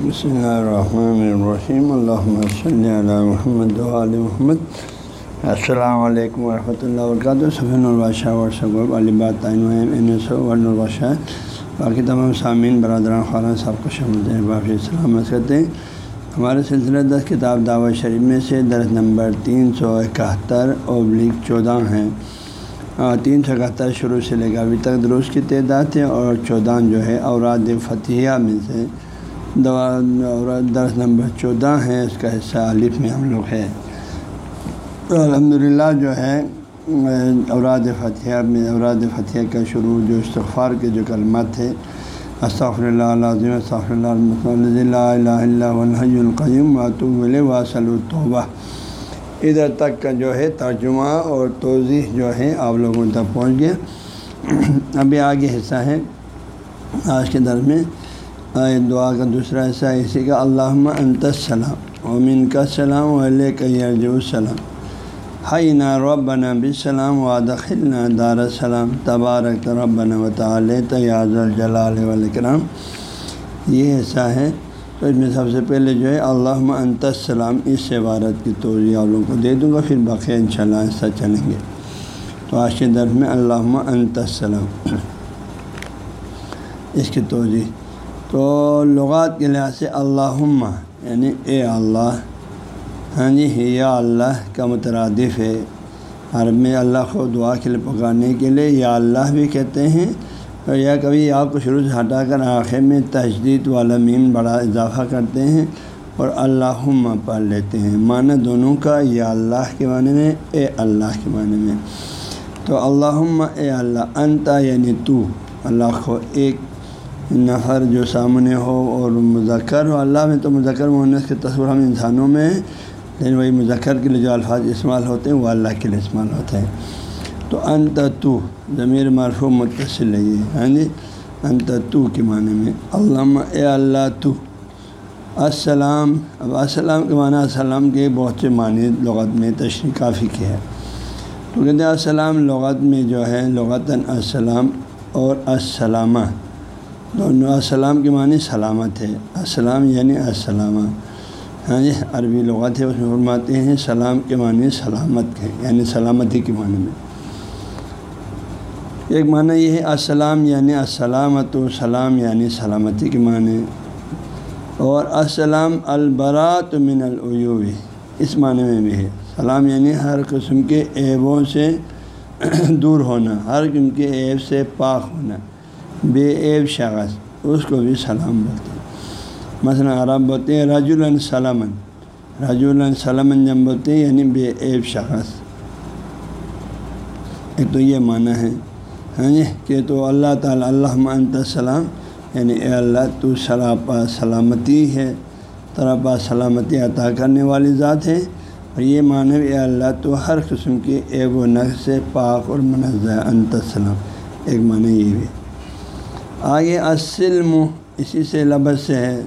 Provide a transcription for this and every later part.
بسم اللہ الرحمن الرحیم الحمۃ صلی علی محمد علیہ محمد السلام علیکم ورحمۃ اللہ وبرکاتہ صفین البادشاہ ورثہ علی بات البادشاہ باقی تمام سامعین برادران خارن صاحب کو شامل باقی سلامت کرتے ہیں ہمارے سلسلہ دس کتاب دعوت شریف میں سے درس نمبر تین سو اکہتر ابلیغ چودہ ہیں تین سو اکہتر شروع سے لے کر ابھی تک درست کی تعداد ہے اور چودہ جو ہے اوراد فتحیہ میں سے دوا درس نمبر چودہ ہے، اس کا حصہ الف میں ہم لوگ ہے الحمد للہ جو ہے، اوراد فتح میں، اوراد فتح کا شروع جو استغفار کے جو کلمات تھے استغفر اللہ عظیم استغفر اللہ الحج القیم واتوب واصل الطبہ ادھر تک کا جو ہے ترجمہ اور توضیح جو ہے آپ لوگوں تک پہنچ گیا۔ ابھی آگے حصہ ہے۔ آج کے در میں دعا کا دوسرا حصہ اسی کا علامہ انت السلام امین کا سلام علیہ السلام۔ حینا ربنا بسلام وادخلنا دار السلام۔ تبارک ربنا و تعالی تیاز الجلال والاکرام۔ یہ حصہ ہے۔ تو اس میں سب سے پہلے جو ہے اللہ انت السلام، اس عبارت کی توضیع لوگوں کو دے دوں گا، پھر باقی ان شاء اللہ ایسا چلیں گے۔ تو آج کے درد میں اللہ انت السلام۔ اس کی توضیع تو لغات کے لحاظ سے اللہ یعنی اے اللہ ہاں جی یا اللہ کا مترادف ہے۔ عرب میں اللہ کو دعا کے لیے پکارنے کے لیے یا اللہ بھی کہتے ہیں، اور یا کبھی آپ کو شروع سے ہٹا کر آخر میں تجدید والا میم بڑا اضافہ کرتے ہیں اور اللہ پڑھ لیتے ہیں۔ معنی دونوں کا یا اللہ کے معنی میں، اے اللہ کے معنی میں۔ تو اللہ اے اللہ انتا یعنی تو۔ اللہ کو ایک نفر جو سامنے ہو اور مذکر ہو، اللہ میں تو مذکر مونس کے تصور ہم انسانوں میں لیکن وہی مذکر کے لیے جو الفاظ استعمال ہوتے ہیں، وہ اللہ کے لیے استعمال ہوتے ہیں۔ تو انت تو، ضمیر مرفو متصل ہے یہ ہاں جی؟ انت تو کے معنی میں۔ علامہ، اے اللہ تو۔ السلام، اب السلام کے معنی السلام کے بہت سے معنی لغت میں تشریح کافی کیا ہے تو کہتے ہیں السلام لغت میں جو ہے، لغتاً السلام اور السلامہ۔ دونوں السلام کے معنی سلامت ہے۔ السلام یعنی السلامہ ہاں جی عربی لغت ہے، اس میں فرماتے ہیں سلام کے معنی سلامت ہے یعنی سلامتی کے معنی میں۔ ایک معنی یہ ہے السلام یعنی السلامت و سلام یعنی سلامتی کے معنی۔ اور السلام البرات من العیوب، اس معنی میں بھی ہے۔ سلام یعنی ہر قسم کے عیبوں سے دور ہونا، ہر قسم کے عیب سے پاک ہونا۔ بے عیب شخص اس کو بھی سلام بولتے ہیں۔ مثلاً عرب بولتے ہیں رج السلامن رج السلمن جب بولتے ہیں یعنی بے عیب شخص ایک تو یہ معنی ہے ہاں جی کہ تو اللہ تعالیٰ، اللہ انت السلام یعنی اے اللہ، تو سلاپا سلامتی ہے۔ طرپا سلامتی عطا کرنے والی ذات ہے۔ اور یہ معنی اے اللہ، تو ہر قسم کے عیب و نقص سے پاک اور منظر انت السلام ایک معنی یہ بھی آگے اسلم اسی سے لفظ سے ہے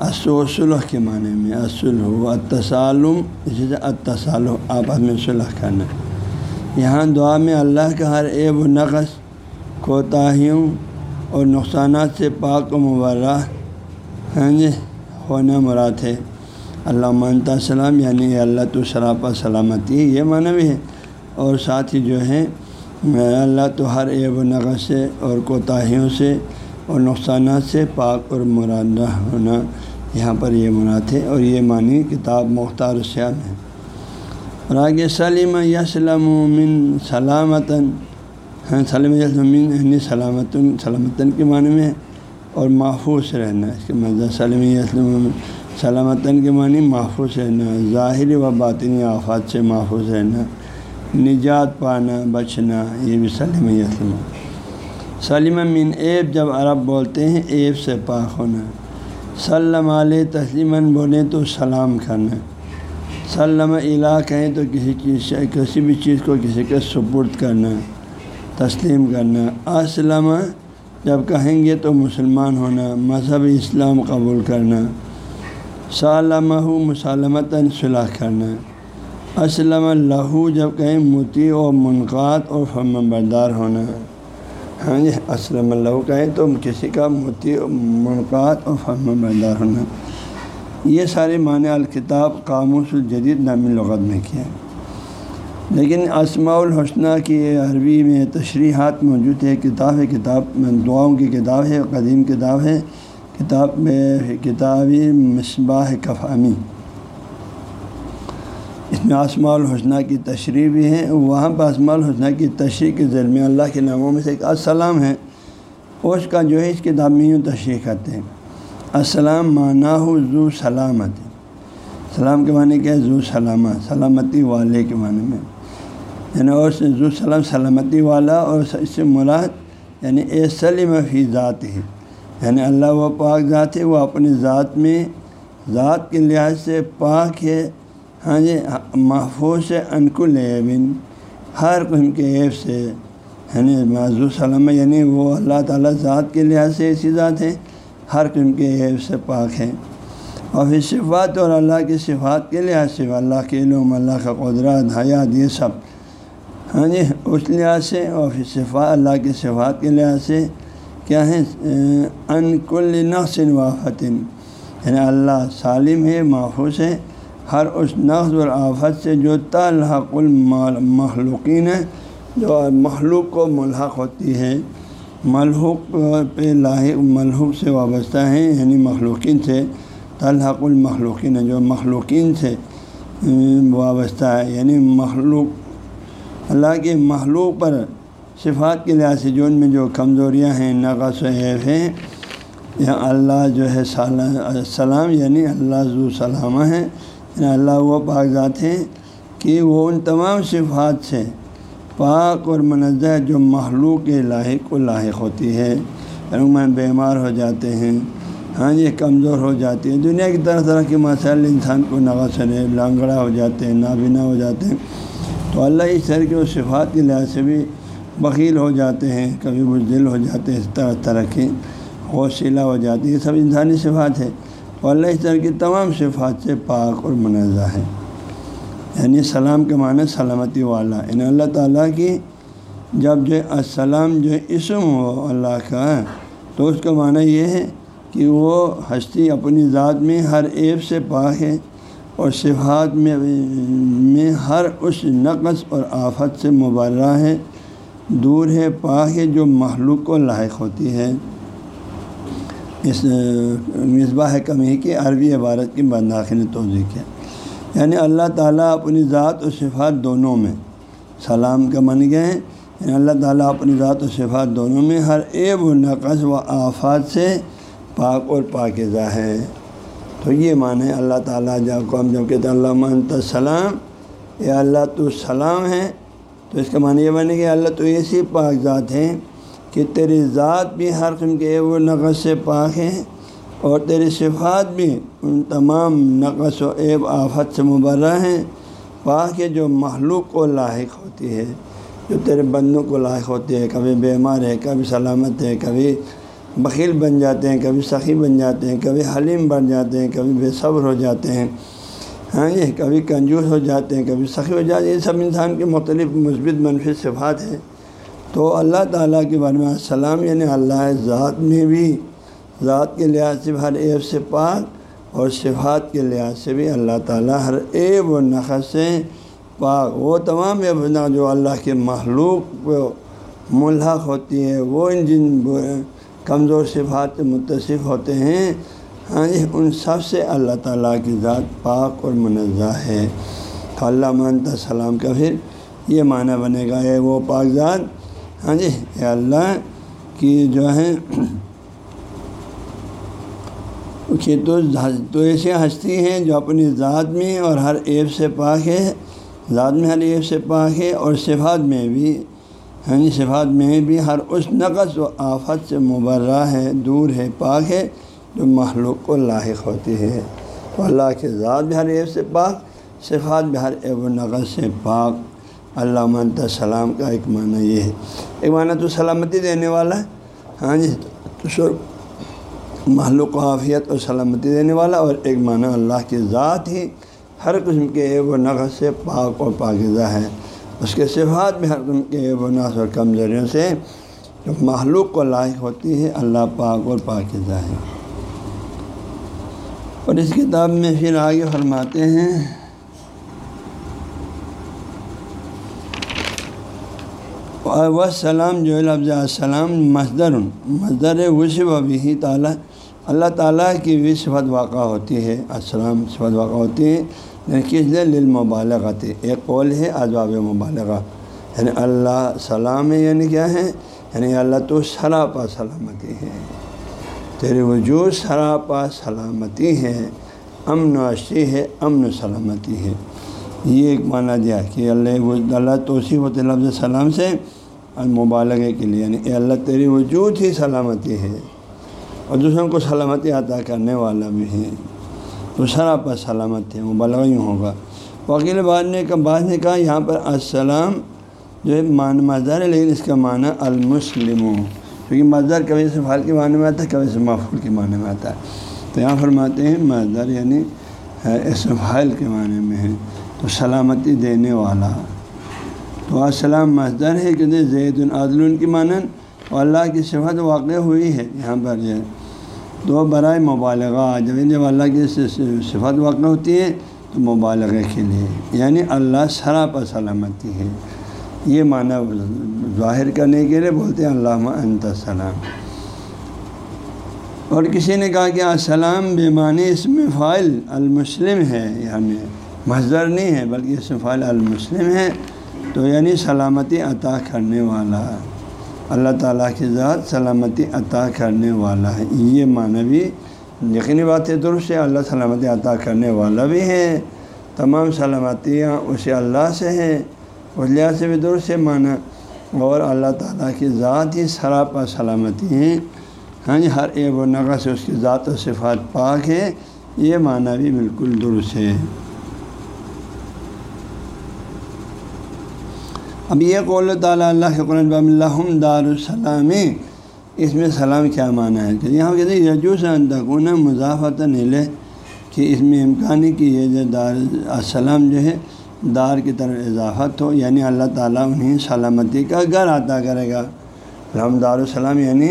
اسلح کے معنی میں۔ اسلح و اتصالم اسی سے اتصال آپس میں صلح کرنا۔ یہاں دعا میں اللہ کا ہر عیب و نقص، کوتاہیوں اور نقصانات سے پاک و مبرہ ہاں جی ہونا مراد ہے۔ اللہ مانتا سلام یعنی اللہ تو سراپا سلامتی ہے، یہ معنی بھی ہے۔ اور ساتھ ہی جو ہے اللہ تو ہر عیب و نقص سے اور کوتاہیوں سے اور نقصانات سے پاک اور مرادہ ہونا یہاں پر یہ مراد ہے اور یہ معنی کتاب مختار سیاب ہے۔ اور آگے سلیم یسلم من سلامتاً ہاں سلم یسلمین یعنی سلامت سلامتاً کے معنی میں اور محفوظ رہنا، اس کے مزہ سلم یسلم سلامتاً کے معنی محفوظ رہنا، ظاہری و باطنی آفات سے محفوظ رہنا۔ نجات پانا، بچنا، یہ بھی سلم یسلم سلم من ایب جب عرب بولتے ہیں ایب سے پاک ہونا۔ سلم علیہ تسلیماً بولیں تو سلام کرنا۔ سلم الا کہیں تو کسی چیز سے، کسی بھی چیز کو کسی کے سپرد کرنا، تسلیم کرنا۔ اسلم جب کہیں گے تو مسلمان ہونا، مذہب اسلام قبول کرنا۔ سالمہ مسالمتاً صلاح کرنا۔ اسلم اللہ جب کہیں متی و منقات اور فم بردار ہونا ہاں جی اسلم اللہ کہیں تو کسی کا متی منقات اور فہم بردار ہونا یہ سارے معنی الکتاب قاموس الجدید نامی لغت میں کیا لیکن اسماء الحسنہ کی عربی میں تشریحات موجود ہے کتاب ہے، کتاب دعاؤں کی کتاب ہے، قدیم کتاب ہے۔ کتاب میں کتابی مصباح کفامی اس میں آسماء الحسنہ کی تشریح بھی ہے وہاں پہ آسماء الحسنہ کی تشریح کے ذریعے اللہ کے ناموں میں سے ایک السلام ہے اس کا جو ہے اس کتاب میں یوں تشریح کرتے ہیں۔ السلام معنی زو سلامت۔ سلام کے معنی کیا ہے؟ زو سلامت، سلامتی والے کے معنی میں۔ یعنی اور زو سلام، سلامتی والا اور اس سے مراد یعنی اے سلم فی ذات ہے یعنی اللہ و پاک ذات ہے، وہ اپنی ذات میں، ذات کے لحاظ سے پاک ہے ہاں جی محفوظ انکل بن ہر قسم کے عیب سے یعنی معذو سلم یعنی وہ اللہ تعالیٰ ذات کے لحاظ سے ایسی ذات ہے، ہر قسم کے عیب سے پاک ہے۔ اور پھر صفات اور اللہ کی صفات کے لحاظ سے، اللہ کے علم، اللہ کا قدرت، حیات، یہ سب۔ ہاں جی اس لحاظ سے اور پھر صفات، اللہ کی صفات کے لحاظ سے کیا ہے ان کل نقص وافطن یعنی اللہ سالم ہے، محفوظ ہے ہر اس نقص اور آفت سے جو تلحق المخلوقین ہے جو مخلوق کو ملحق ہوتی ہے ملحوق پہ لاحق ملحوق سے وابستہ ہیں یعنی مخلوقین سے، تلحق المخلوقین جو مخلوقین سے وابستہ ہے یعنی مخلوق۔ اللہ کے مخلوق پر صفات کے لحاظ سے جو ان میں جو کمزوریاں ہیں، نقص و عیف ہیں، یا اللہ جو ہے سلام یعنی اللہ ذو سلامہ ہے اللہ وہ پاک ذات ہیں کہ وہ ان تمام صفات سے پاک اور منظہ جو مخلوق کے لاحق کو لاحق ہوتی ہے عموماً بیمار ہو جاتے ہیں ہاں یہ کمزور ہو جاتی ہے دنیا کی طرح طرح کے مسائل انسان کو نغسرے لانگڑا ہو جاتے ہیں، نابینا ہو جاتے ہیں۔ تو اللہ اس طرح کے صفات کے لحاظ سے بھی بخیل ہو جاتے ہیں، کبھی بزدل ہو جاتے ہیں، اس طرح طرح کی حوصلہ ہو جاتی ہے یہ سب انسانی صفات ہے تو اللہ اس طرح کی تمام صفات سے پاک اور منزہ ہے یعنی سلام کے معنی سلامتی والا۔ یعنی اللہ تعالیٰ کی جب جو السلام جو اسم ہو اللہ کا، تو اس کا معنی یہ ہے کہ وہ ہستی اپنی ذات میں ہر عیب سے پاک ہے اور صفات میں میں ہر اس نقص اور آفت سے مبرہ ہے۔ دور ہے، پاک ہے، جو مخلوق کو لاحق ہوتی ہے۔ اس مصباح کمی کی عربی عبارت کی بنداخی نے توضیع کیا یعنی اللہ تعالیٰ اپنی ذات و صفات دونوں میں سلام کا من گئے ہیں۔ یعنی اللہ تعالیٰ اپنی ذات و صفات دونوں میں ہر عیب و نقص و آفات سے پاک اور پاکزہ ہے۔ تو یہ معنی اللہ تعالیٰ جب کو ہم جب کہتے ہیں اللہ منت سلام یا اللہ تو سلام ہے، تو اس کا معنی یہ بنے کہ اللہ تو ایسی پاک ذات ہیں کہ تیری ذات بھی ہر قسم کے وہ نقص سے پاک ہیں اور تیری صفات بھی ان تمام نقص و عیب آفت سے مبرہ ہیں، پاک ہے جو مخلوق کو لاحق ہوتی ہے، جو تیرے بندوں کو لاحق ہوتی ہے، کبھی بیمار ہے، کبھی سلامت ہے، کبھی بخیل بن جاتے ہیں، کبھی سخی بن جاتے ہیں، کبھی حلیم بن جاتے ہیں، کبھی بے صبر ہو جاتے ہیں ہاں جی کبھی کنجوس ہو جاتے ہیں، کبھی سخی ہو جاتے ہیں، یہ سب انسان کے مختلف مثبت منفی صفات ہیں۔ تو اللہ تعالیٰ کے بارے میں السلام یعنی اللہ ذات میں بھی، ذات کے لحاظ سے ہر عیب سے پاک اور صفات کے لحاظ سے بھی اللہ تعالیٰ ہر عیب و نقص سے پاک۔ وہ تمام عیب جو اللہ کے مخلوق کو ملحق ہوتی ہے، وہ ان جن کمزور صفات متصف ہوتے ہیں ہاں جی ان سب سے اللہ تعالیٰ کی ذات پاک اور منزہ ہے۔ اللہ منت سلام کا پھر یہ معنی بنے گا ہے وہ پاک ذات ہاں جی اے اللہ کی جو ہے کہ تو تو ایسی ہستی ہیں جو اپنی ذات میں اور ہر عیب سے پاک ہے، ذات میں ہر عیب سے پاک ہے اور صفات میں بھی ہاں جی صفات میں بھی ہر اس نقص و آفت سے مبرہ ہے، دور ہے، پاک ہے جو مخلوق کو لاحق ہوتی ہے۔ تو اللہ کے ذات بھی ہر عیب سے پاک، صفات بھی ہر عیب و نقص سے پاک۔ اللہ منت سلام کا ایک معنی یہ ہے۔ ایک معنی تو سلامتی دینے والا ہے۔ ہاں جی تو سر محلوق عافیت اور سلامتی دینے والا اور ایک معنی اللہ کی ذات ہی ہر قسم کے عیب و نقص سے پاک اور پاکزہ ہے۔ اس کے صفات بھی ہر قسم کے عیب و نقص اور کمزوریوں سے جو معلوق کو لائق ہوتی ہے اللہ پاک اور پاک ظاہر اور اس کتاب میں پھر آگے فرماتے ہیں و سلام جو لفظ السلام مصدر۔ مصدر وصف بھی تعالیٰ۔ اللہ تعالیٰ کی بھی صفت واقع ہوتی ہے۔ السلام صفت واقع ہوتی ہے۔ کس لیے للمبالغت ایک قول ہے ادواب مبالغہ۔ یعنی اللہ سلام ہے یعنی کیا ہے؟ یعنی اللہ تو سراپا سلامتی ہے۔ تیرے وجود سراپا سلامتی ہے۔ امن و اشی ہے، امن و سلامتی ہے۔ یہ ایک معنی دیا کہ اللہ اللہ توصیف ہوتے لفظ سلام سے مبالغے کے لیے یعنی اے اللہ تیری وجود ہی سلامتی ہے اور دوسروں کو سلامتی عطا کرنے والا بھی ہے۔ تو سراپا سلامت ہے، مبالغہ یوں ہوگا۔ وکیل بعد نے بعد نے کہا، یہاں پر السلام جو ہے، مان مزدار ہے، لیکن اس کا معنی المسلم۔ کیونکہ مزدار کبھی سے پھال کے معنی میں آتا ہے، کبھی سے محفول کے معنی میں آتا ہے۔ تو یہاں فرماتے ہیں مزدار یعنی اسم فائل کے معنی میں ہے۔ تو سلامتی دینے والا۔ تو السلام مزدار ہے کہ زید العدل کی مانن اور اللہ کی صفت واقع ہوئی ہے یہاں پر جو ہے تو برائے مبالغہ۔ جب جب اللہ کی صفت واقع ہوتی ہے تو مبالغے کے لیے۔ یعنی اللہ سراپا سلامتی ہے۔ یہ معنی ظاہر کرنے کے لیے بولتے ہیں اللہ انت السلام اور کسی نے کہا کہ السلام بے معنی اس میں فائل المسلم ہے یعنی مظر نہیں ہے، بلکہ اس میں فائل المسلم ہے۔ تو یعنی سلامتی عطا کرنے والا۔ اللہ تعالیٰ کی ذات سلامتی عطا کرنے والا ہے۔ یہ معنی بھی یقینی بات ہے، درست ہے۔ اللہ سلامتی عطا کرنے والا بھی ہے۔ تمام سلامتیاں اسے اللہ سے ہیں۔ اس لحاظ سے بھی درست سے معنی۔ اور اللہ تعالیٰ کی ذات ہی سراپا سلامتی ہیں ہاں جی ہر ایک و نقص سے اس کی ذات و صفات پاک ہے۔ یہ معنی بھی بالکل درست ہے۔ اب یہ قول تعالیٰ اللہ کے قرآن اللہ دار السلام اس میں سلام کیا معنی ہے؟ کہ یہاں کہتے ہیں یجوس انتقون مضافت نیلے، کہ اس میں امکان ہے کہ یہ جو دار السلام جو ہے، دار کی طرف اضافت ہو یعنی اللہ تعالیٰ انہیں سلامتی کا گھر عطا کرے گا۔ الحمد دار السلام یعنی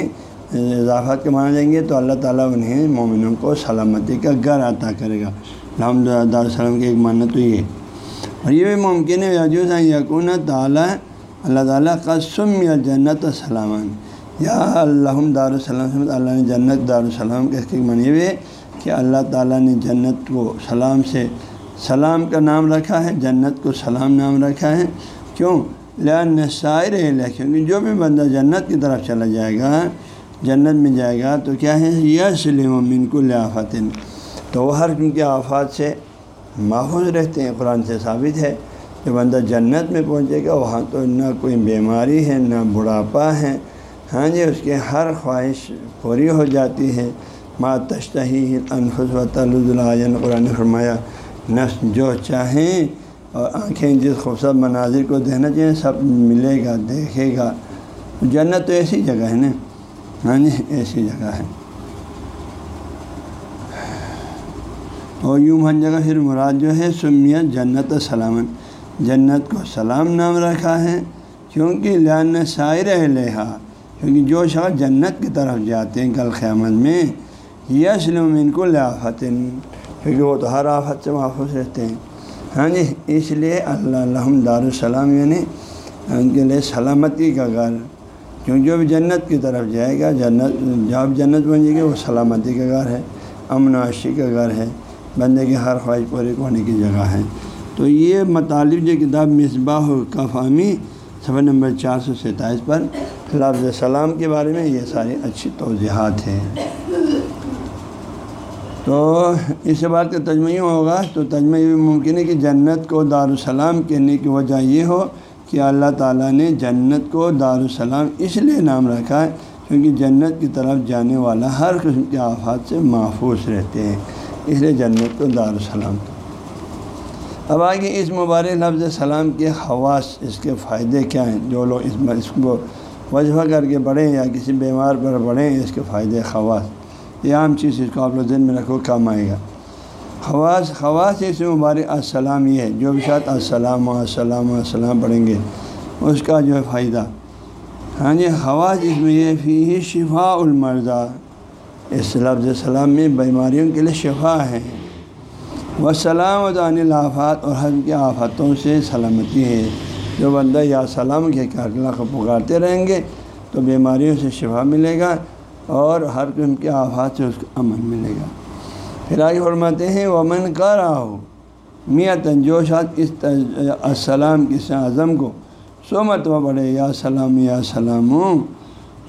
اضافت کے مانا جائیں گے تو اللہ تعالیٰ انہیں مومنوں کو سلامتی کا گھر عطا کرے گا۔ الحمد دار السلام کی ایک معنی تو یہ ہے۔ اور یہ بھی ممکن ہے یجوز یقون تعالیٰ، اللہ تعالیٰ قسم یا جنت السلام یا الحمد دار السلام اللہ نے جنت دار السلام کے معنی یہ کہ اللہ تعالیٰ نے جنت کو سلام سے، سلام کا نام رکھا ہے، جنت کو سلام نام رکھا ہے۔ کیوں؟ لہن شاعر ہے کیونکہ جو بھی بندہ جنت کی طرف چلا جائے گا، جنت میں جائے گا تو کیا ہے؟ یس من کو لیافت تو وہ ہر کے آفات سے محفوظ رہتے ہیں، قرآن سے ثابت ہے۔ کہ بندہ جنت میں پہنچے گا، وہاں تو نہ کوئی بیماری ہے، نہ بڑھاپا ہے۔ ہاں جی اس کے ہر خواہش پوری ہو جاتی ہے۔ ماں تشتہی انفس و تعلّہ قرآن فرمایا، نفس جو چاہیں اور آنکھیں جس خوبصورت مناظر کو دینا چاہیں، سب ملے گا، دیکھے گا۔ جنت تو ایسی جگہ ہے نا۔ ہاں جی ایسی جگہ ہے۔ اور یوں ہر جگہ پھر مراد جو ہے سمیت جنت سلامت۔ جنت کو سلام نام رکھا ہے، کیونکہ لان شاعر لہا کیونکہ جو شخص جنت کی طرف جاتے ہیں کل قیامت میں، یسلم ان کو لیافتن کیونکہ وہ تو ہر آفت سے محفوظ رہتے ہیں۔ ہاں جی اس لیے اللہ الحمد دار السلام یعنی ان کے لیے سلامتی کا گھر۔ کیونکہ جو بھی جنت کی طرف جائے گا، جنت، جب جنت بن جائے گی، وہ سلامتی کا گھر ہے، امن و کا گھر ہے۔ بندے کی ہر خواہش پوری ہونے کی جگہ ہے۔ تو یہ مطالب جو کتاب مصباح کا فہمی صفحہ نمبر چار سو سینتائیس پر لفظ سلام کے بارے میں یہ ساری اچھی توضیحات ہیں۔ تو اس بات کا تجمہ ہوگا۔ تو تجمہ یہ بھی ممکن ہے کہ جنت کو دارالسلام کہنے کی وجہ یہ ہو کہ اللہ تعالیٰ نے جنت کو دارالسلام اس لیے نام رکھا ہے کیونکہ جنت کی طرف جانے والا ہر قسم کے آفات سے محفوظ رہتے ہیں۔ اس لیے جنت کو دارالسلام۔ اب آگے اس مبارک لفظ سلام کے خواص، اس کے فائدے کیا ہیں؟ جو لوگ اس اس کو وجہ کر کے بڑھیں یا کسی بیمار پر بڑھیں اس کے فائدے خواص۔ یہ عام چیز اس کو آپ لوگ ذہن میں رکھو، کام آئے گا۔ خواص خواص اس مبارک السلام یہ ہے، جو بھی ساتھ السلام و السلام و السلام پڑھیں گے، اس کا جو ہے فائدہ۔ ہاں جی خواص اس میں یہ فی شفا المرضہ اس لفظ سلام میں بیماریوں کے لیے شفا ہے۔ وہ سلام عن الافات اور حج کے آفتوں سے سلامتی ہے۔ جو بندہ یا سلام کے اللہ کو پکارتے رہیں گے تو بیماریوں سے شفا ملے گا اور ہر قسم کے آفات سے اس کو امن ملے گا۔ پھر آگے فرماتے ہیں وہ امن کا رہا ہو میاں تنجوشات اس السلام کی اعظم کو سو مرتبہ پڑھے یا سلام یا سلام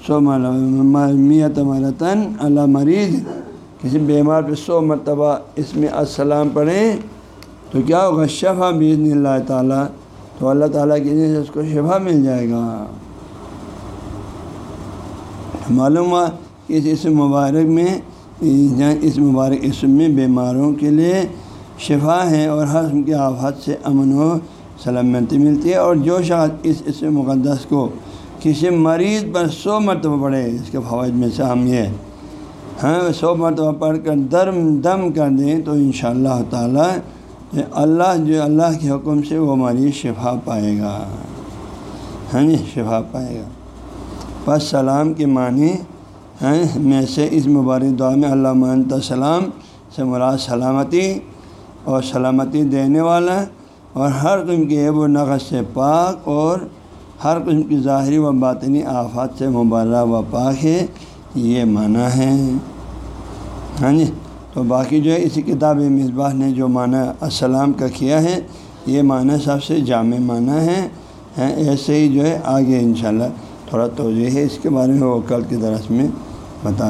سو میت مرتن اللہ مریض، کسی بیمار پہ سو مرتبہ اس میں السلام پڑھیں تو کیا ہوگا؟ شفا بزن اللہ تعالیٰ، تو اللہ تعالیٰ کی سے اس کو شفا مل جائے گا۔ معلوم ہوا کہ اس اسم مبارک میں، اس مبارک اسم میں بیماروں کے لیے شفا ہے اور ہر کے آفات سے امن و سلامتی ملتی ہے اور جو شخص اس اسم مقدس کو کسی مریض پر سو مرتبہ پڑھے اس کے فوائد میں سے ہم یہ ہاں سو مرتبہ پڑھ کر درم دم کر دیں تو ان شاء اللہ تعالیٰ اللہ جو اللہ کے حکم سے وہ مریض شفا پائے گا۔ ہاں جی شفا پائے گا۔ بس سلام کے معنی ہیں، میں سے اس مبارک دعا میں اللہ منت سلام سے مراد سلامتی اور سلامتی دینے والا اور ہر قسم کی عیب و نقص سے پاک اور ہر قسم کی ظاہری و باطنی آفات سے مبارہ و پاک ہے، یہ معنی ہے۔ ہاں جی تو باقی جو ہے، اسی کتاب مصباح نے جو معنی السلام کا کیا ہے، یہ معنی سب سے جامع معنی ہے۔ ہاں، ایسے ہی جو ہے، آگے انشاءاللہ تھوڑا توجہ ہے۔ اس کے بارے میں وہ کل کے درس میں بتا